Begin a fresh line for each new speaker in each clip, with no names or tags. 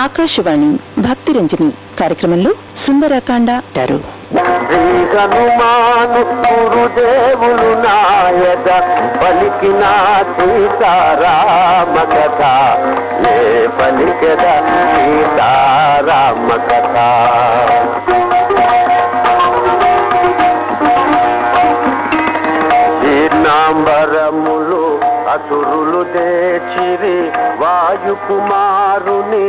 ఆకాశవాణి భక్తి రంజని కార్యక్రమంలో సుందరకాండ అంటారు
హనుమాను గురుదేవులు నాయక పలికిన సీతారామ కథ ఏ పలికద సీతారామ కథ జీర్ణాంబరములు అసురులు దేచిరి వాయుకుమారుని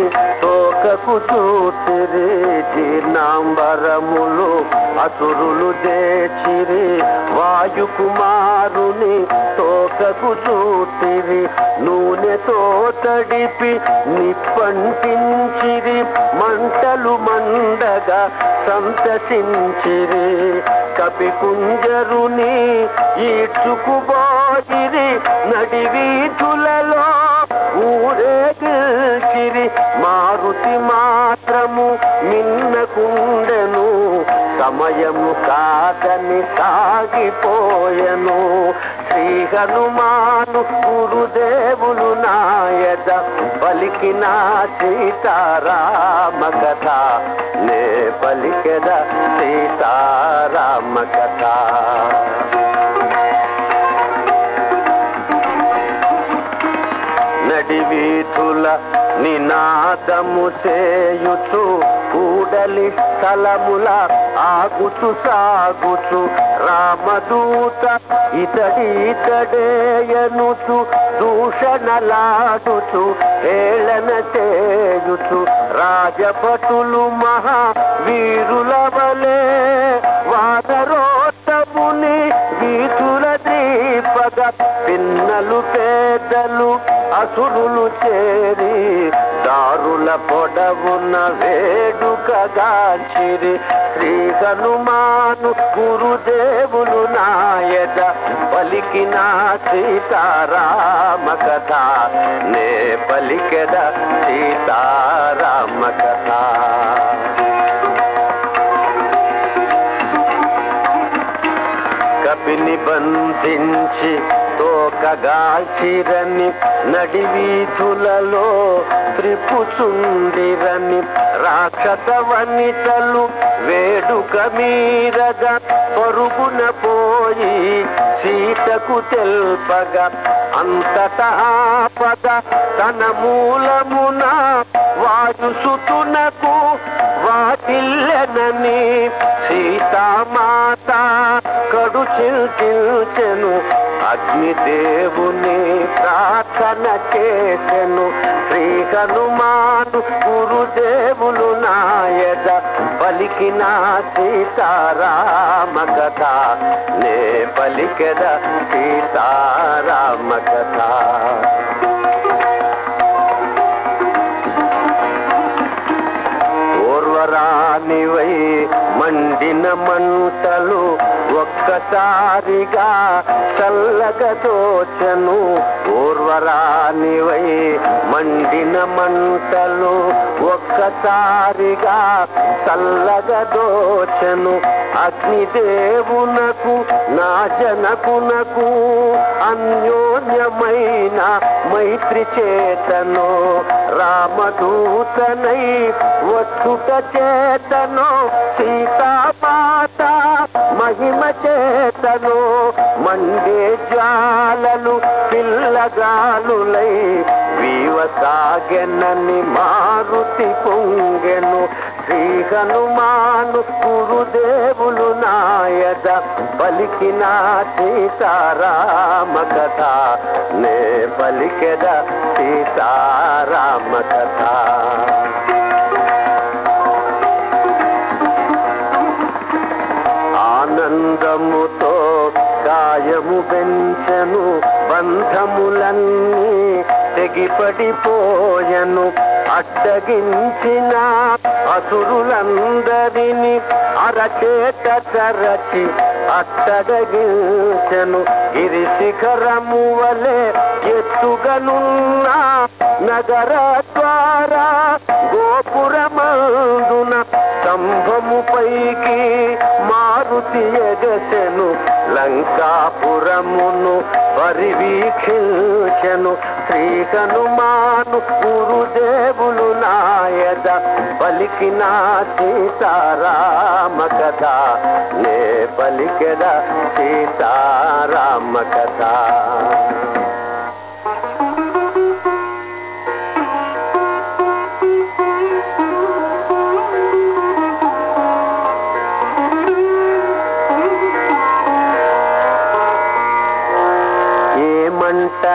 తోకకు చూచిరి జీర్ణాంబరములు అసురులు దేచిరి వాయుకుమారుని తోకకు చూచిరి నూనెతో తడిపి నిప్పంటించిరి. మంటలు మండగా సంతసించిరి. కపికుంజరుని ఈడ్చుకుపోయిరి నడివీధులలో ఊరేగిల్చిరి మారుతి మాత్రము మిన్నకుండెను సమయము కాదని సాగిపోయెను. శ్రీ హనుమాను గురుదేవులు నాయద పలికిన సీతారామ కథ లే పలికెద నడివీధుల నినాదము చేయుచు కూడలి స్థలముల ఆగుచు సాగుచు. రామదూత ఇతడి ఇతడేయనుచు దూషణలాడుచు ఏళన చేయుచు. రాజభటులు మహా వీరుల వలే వానరోత్తముని వీధుల దీపగ పిన్నలు పేదలు అసురులు చేరి దారుల పొడవున వేడుకగాచిరి శ్రీ హనుమాను గురుదేవులు నాయద పలికిన సీతారామ కథ. నే పలికెద సీతారామ కథ. కపిని బంధించి తోకగాల్చిరని నడివీధులలో త్రిపుచుండిరని రాక్షస వనితలు వేడుక మీరగా పరుగున పోయి సీతకు తెల్పగా అంతటా పద తన మూలమున వాయుసుతునకు వాటిల్లెనని సీతామాత కడు చిల్చిల్చెను అగ్నిదేవుని ప్రార్థన చేసెను. శ్రీ హనుమాను గురుదేవులు నాయద పలికిన సీతారామ కథ. నే పలికెద సీతారామ కథ. ఓర్వరానివై మండిన మంటలు ఒక్కసారిగా చల్లగా దోచను ఓర్వరానివై మండిన మంటలు ఒక్కసారిగా చల్లగా దోచను అగ్నిదేవునకు నా జనకునకు అన్యోన్యమైన మైత్రి చేతను రామదూతనై వచ్చుట చేతను సీతామాత మహిమ చేతను మండే జాలలు పిల్లగాలులై వీవసాగెనని మారుతి పొంగెను. శ్రీ హనుమాను గురుదేవులు నాయద పలికిన సీతారామ కథ. నే పలికెద సీతారామ కథ. పెంచను బంధములన్నీ తెగిపడిపోయను. అడ్డగించిన అసురులందరిని అరచేత తరచి అట్టడగించను. గిరి శిఖరము వలె ఎత్తుగనున్న నగర ద్వారా గోపురమందున స్తంభము పైకి మారుతి ఎగసెను. లంకాపురమును పరివీక్షించెను. శ్రీ హనుమాను గురుదేవులు నాయద పలికెద పలికిన సీతారామ కథ. నే పలికెద సీతారామ కథ?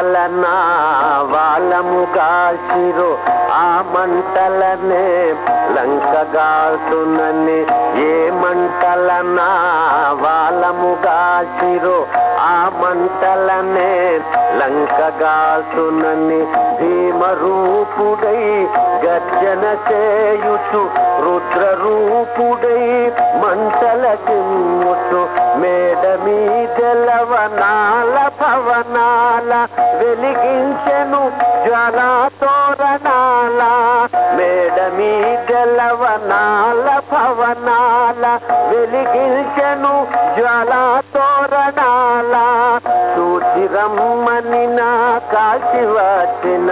మంటలన వాళ్ళము వాళ్ళముగాసిరో ఆ మంటలనే లంకగాల్తునని ఏ మంటలన వాళ్ళము వాళ్ళముగాసిరో మంటలనే భీమ భీమరూపుడై గర్జన చేయుచు రుద్రరూపుడై మంటల కిమ్ముచు మేడ మీదెలవనాల భవనాల వెలిగించెను జ్వాల తోరణాల మేడ మీదెలవనాల పవనాల వెలిగించను జ్వాల తోరణాల. సూచిరమ్మని నా కాశి వచ్చిన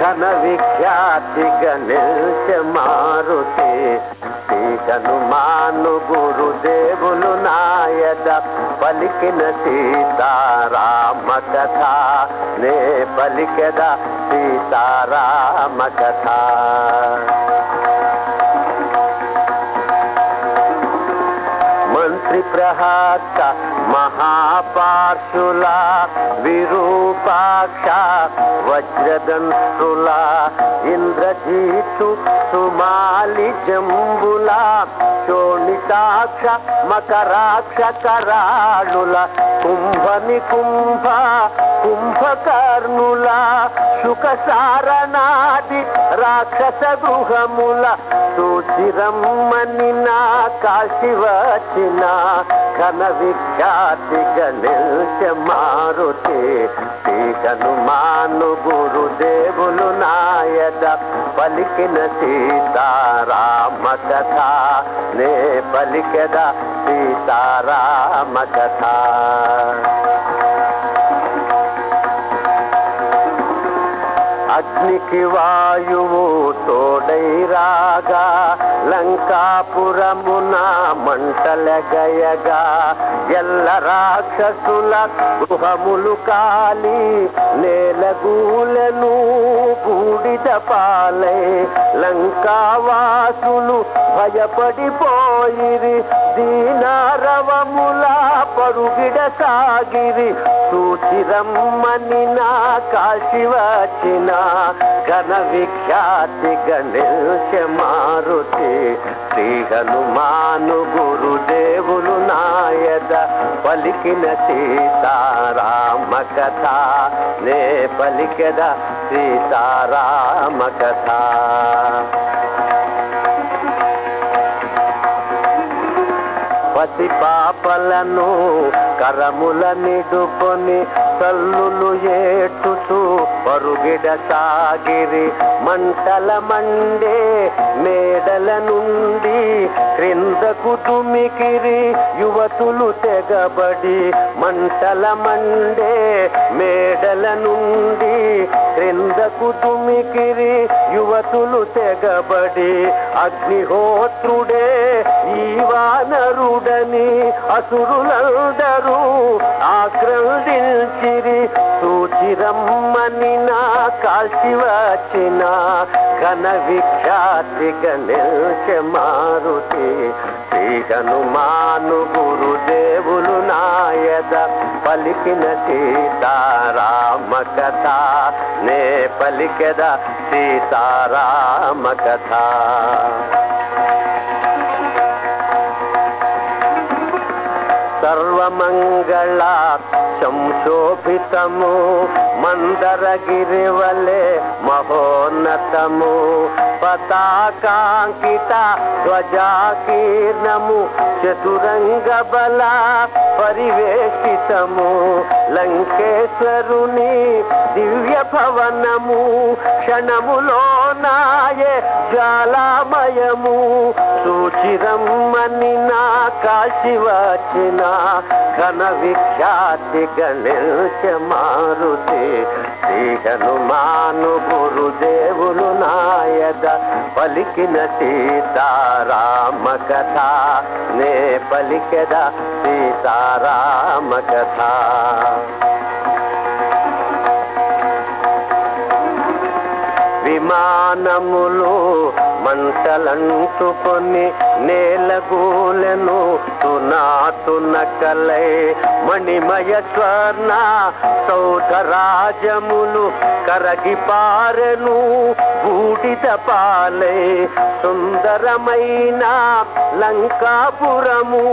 ఘన విఖ్యాతిగా నిల్చె మారుతి సీతను మాను గురుదేవులు నాయద పలికిన సీతారామ కథ. నే పలికద సీతారామ కథ. विप्रहा महापार्शुला विरूपाक्षा वज्रदंशुला इंद्रजी ఇంద్రజీతు సుమాలి జంబుల శోణితాక్ష మకరాక్ష కరాళుల కుంభని కుంభ కుంభకర్ణుల శుక సారనాది రాక్షస గృహముల సూచిరమ్మని నా కాశి వచ్చిన ఘన విఖ్యాతి గణిల్చ మారుతి శ్రీ హనుమాను గురుదేవులు నాయద పలికిన సీతారామ కథ నే పలికద సీతారామ కథ అగ్నికి వాయువు తోడై రాగా లంకాపురమున మంటలగయగా ఎల్ల రాక్షసుల గృహములు కాలి నేలగూలను బూడిద పాలై లంకావాసులు భయపడిపోయిరి దీనారవములా పరుగిడ సాగిరి. సూచిరమ్మని నా కాశి వచ్చిన ఘన విఖ్యాతి గణేశ మారుతి. శ్రీ హనుమాను గురుదేవులు నాయద పలికిన సీతారామ కథ. నే పలికద సీతారామ కథ. పసి పాపలను కరముల నిడుకొని తల్లులు ఏటుతూ పరుగిడ సాగిరి మంటల మండే మేడల నుండి క్రిందకు తుమికిరి యువతులు తెగబడి మంటల మండే మేడల నుండి క్రిందకు తుమికిరి యువతులు తెగబడి అగ్నిహోత్రుడే ఈ వానరుడని అసురులందరూ ఆక్రందించిరి. సూచిరమ్మని నా కాల్చి వచ్చిన ఘన విఖ్యాతి గణేశ మారుతి. శ్రీ హనుమాను గురుదేవులు నాయద పలికిన సీతారామ కథ. నే పలికెద సీతారామ కథ. సర్వమంగళ సంశోభితము మందరగిరివలే మహోన్నతము. పతాకాంకిత ధ్వజాకీర్ణము. చతురంగ బల పరివేషితము లంకేశ్వరుని దివ్య భవనము. క్షణములో నాయే జ్వాలామయము. సూచిరమ్మని నా కాశి వచ్చిన ఘన విఖ్యాతి గణేశ మారుతి. శ్రీ హనుమాను గురుదేవులు నాయద పలికిన సీతారామ కథ. నే పలికద సీతారామ కథ. విమానములు మంటలంటుకొని నేలగూలెను తునాతున కలై మణిమయ స్వర్ణ సౌధరాజములు కరగి పారెను బూడిద పాలై సుందరమైన లంకాపురము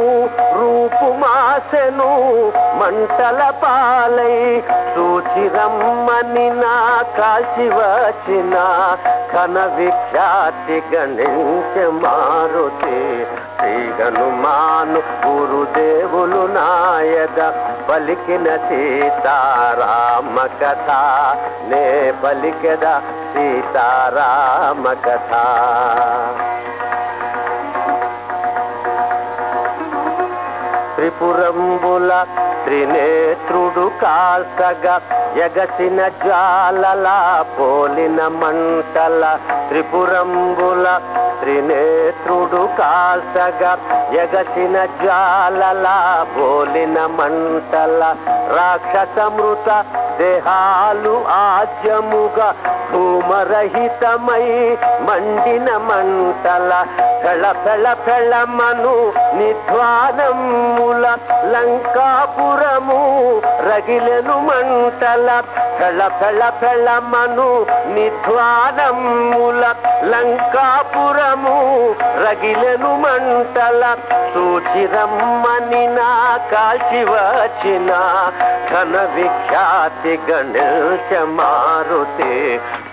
మంటల పాలై సూచిరమ్మని నా కాశి వచ్చిన కన విఖ్యాతి గణించ మారుతి. శ్రీ హనుమాను గురుదేవులు నాయద పలికిన సీతారామ కథ. నే పలికద సీతారామ కథ. త్రిపురంబుల త్రినేత్రుడు కాల్సగా ఎగసిన జ్వాలల పోలిన మంటల త్రిపురంబుల త్రినేత్రుడు కాల్సగా ఎగసిన జ్వాలల పోలిన మంటల రాక్షసమృత దేహాలు ఆద్యముగా ధూమరహితమై మండిన మంటల పెళ పెళ ఫెళమను నిధ్వానముల లంకాపురము రగిలెను మంటల ఫెళ ఫెళ ఫెళమను నిధ్వానముల. లంకాపురము రగిలెను మంటల సూచిరమ్మని నా కాల్చి వచ్చిన. ఘన విఖ్యాతి గణేశ మారుతే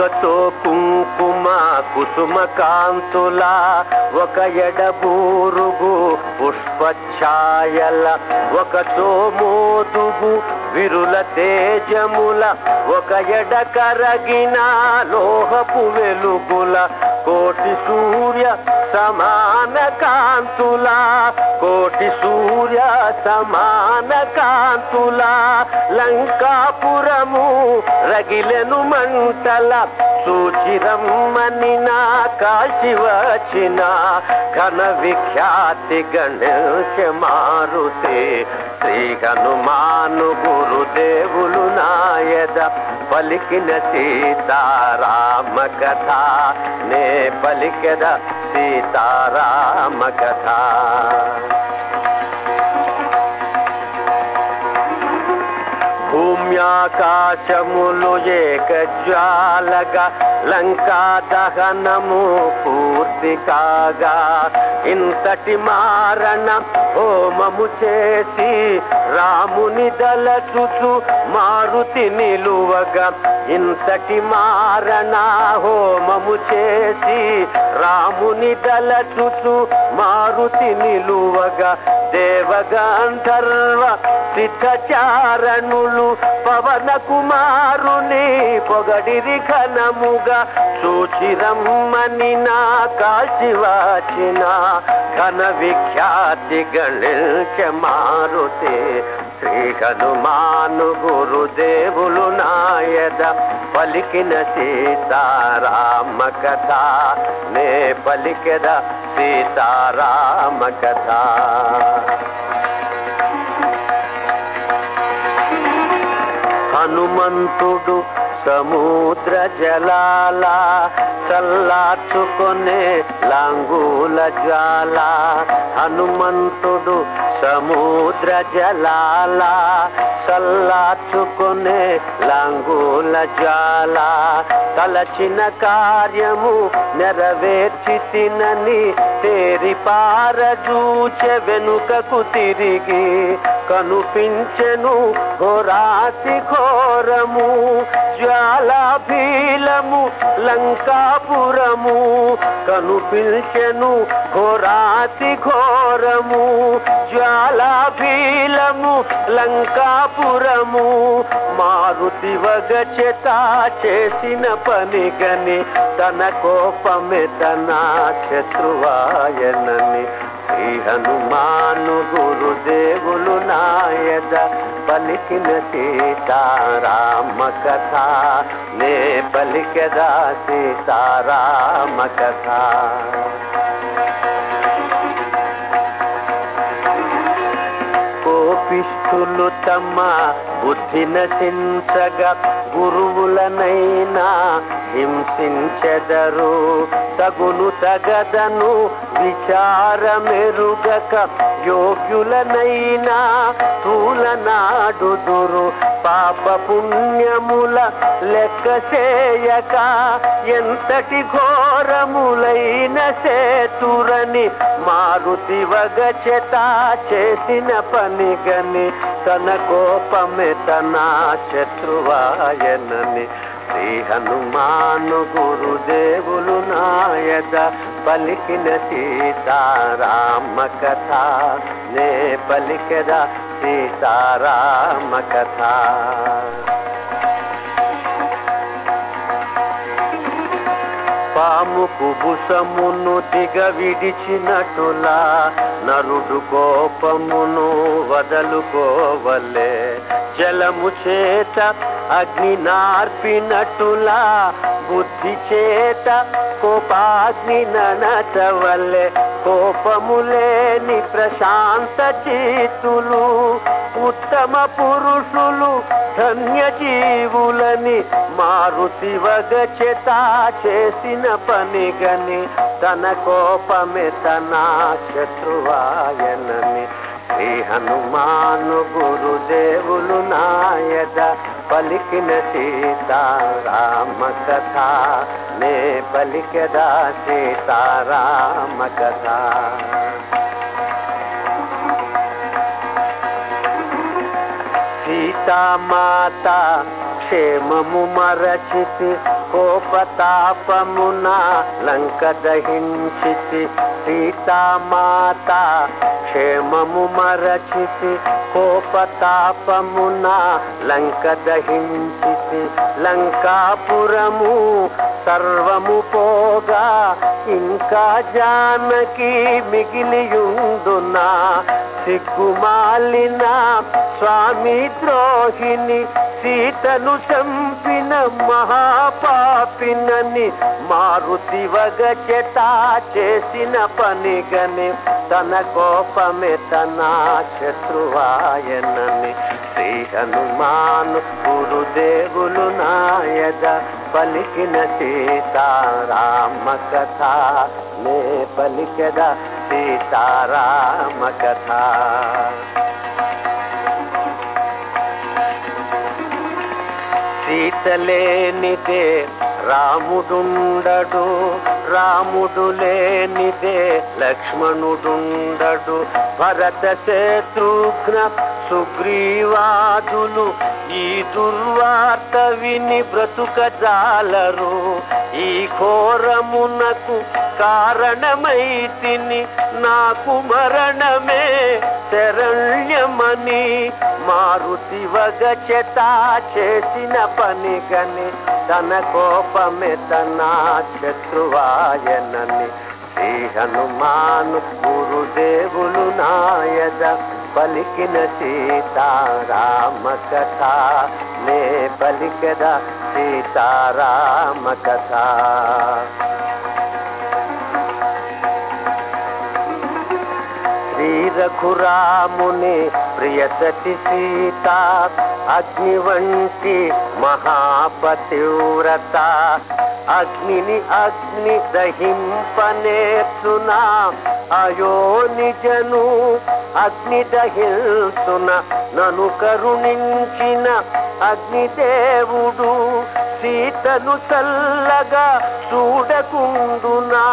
ఒకతో కుంకుమ కుసుమ కాంతుల ఒక ఎడబూరుగు పుష్పఛాయల ఒకతో మోదుగు విరుల తేజముల ఒక ఎడ కరగిన లోహపు వెలుగుల కోటి సూర్య సమాన కాంతులా కోటి సూర్య సమాన కాంతులా లంకాపురము రగిలెను మంటల సూచిరమ్మని నా కాశి వచ్చిన ఘన విఖ్యాతి గణేశ మారుతి శ్రీ హనుమాను గురుదేవులు నాయద పలికిన సీతారామ కథ. నే పలికెద సీతారామ కథ. భూమ్యాకాశములు ఏకజ్వాలగా లంకా దహనము పూర్ పూర్తి కాగా ఇంతటి మారణ హోమము చేసి రాముని దలచుచు మారుతి నిలువగా ఇంతటి మారణ హోమము చేసి రాముని దలచుచు మారుతి నిలువగా దేవగాంధర్వ సిద్ధచారణులు పవన కుమారుని పొగడిరి ఘనముగా సూచిరమ్మని నాక కాశి వచ్చిన ఘన విఖ్యాతి గణించ మారుతి శ్రీ హనుమాను గురుదేవులు నాయద పలికిన సీతారామ కథ. నే పలికద సీతారామ కథ. హనుమంతుడు సముద్ర జలాల చల్లార్చుకొనే లాంగూల జ్వాల హనుమంతుడు సముద్ర జలాల చల్లార్చుకొనే లాంగూల జ్వాల. తలచిన కార్యము నెరవేర్చి తినని తేరి పారజూచె వెనుకకు తిరిగి కనుపించెను ఘోరాతి ఘోరము. జ్వాలాభీలము లంకాపురము కనుపిల్చెను ఘోరాతి ఘోరము. జ్వాలాభీలము లంకాపురము మారుతి వగచెత చేసిన పని గని తన కోపమే తన శత్రువాయనని. శ్రీ హనుమాను గురుదేవులు నాయద పలికిన సీతారామ కథ నే పలికదా సీతారామ కథ కోపిష్ఠులు తమ బుద్ధి నశించగా గురువులనైనా హింసించెదరు. తగును తగదను విచారమెరుగక యోగ్యులనైనా తూలనాడుదురు పాప పుణ్యముల లెక్క చేయక ఎంతటి ఘోరములైన సేతురని మారుతి వగచెత చేసిన పని గని తన కోపమే తన శత్రువాయనని. శ్రీ హనుమాను గురుదేవులు నాయద పలికిన సీతారామ కథ నే పలికద సీతారామ కథ కుబుసమును దిగ విడిచినటులా నరుడు కోపమును వదలుకోవలే. జలము చేత అగ్ని నార్పినటులా బుద్ధి చేత కోపాగ్ని ననచవలే. కోపము లేని ప్రశాంత చేతులు ఉత్తమ పురుషులు ధన్య జీవులని మారుతి వగచెత చేసిన పని గని తన కోపమే తన శత్రువాయనని. శ్రీ హనుమాను గురుదేవులు నాయద పలికిన సీతారామ కథ. నే పలికదా సీతారామ కథ. సీతామాత క్షేమము మరచితి కోపతాపమున లంక దహించితి. సీతామాత క్షేమము మరచితి కోపతాపమున లంక దహించి దహించితి లంకాపురము సర్వము పోగా ఇంకా జానకి మిగిలియుందునా సిగ్గుమాలిన స్వామి ద్రోహిణి సీతను చంపిన మహాపాపినని మారుతి వగచెత చేసిన పనిగని తన కోపమే తన శత్రువాయనని శ్రీ హనుమాను గురుదేవులు నాయద పలికిన సీతారామ కథ. నే పలికద సీతారామ కథ. సీతలేనిదే రాముడుండడు రాముడు లేనిదే లక్ష్మణుడుండడు భరత శత్రుఘ్న సుగ్రీవాదులు ఈ దుర్వార్త విని బ్రతుకజాలరు. ఈ ఘోరమునకు కారణమైతిని నాకు మరణమే శరణ్యమని మారుతి వగచెత చేసిన పని గని తన కోపమే తన శత్రువాయనని. శ్రీ హనుమాను గురుదేవులు నాయద పలికిన సీతారామ కథ. నే పలికద సీతారామ కథ. శ్రీ రఘురాముని ప్రియసతి సీత అగ్ని వంటి మహాపతివ్రత. అగ్నిని అగ్ని దహింపనేర్చునా అయోనిజను అగ్ని దహిల్చున నను కరుణించిన అగ్నిదేవుడు సీతను చల్లగా చూడకుండునా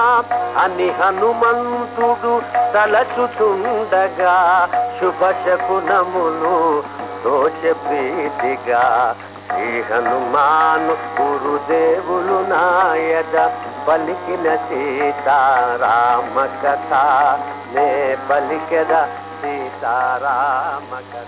అని హనుమంతుడు తలచుతుండగా శుభశకునములు దోష ప్రీతిగా శ్రీ హనుమాను గురుదేవులు నాయద పలికిన సీతారామ కథ నే పలికద సీతారామ కథ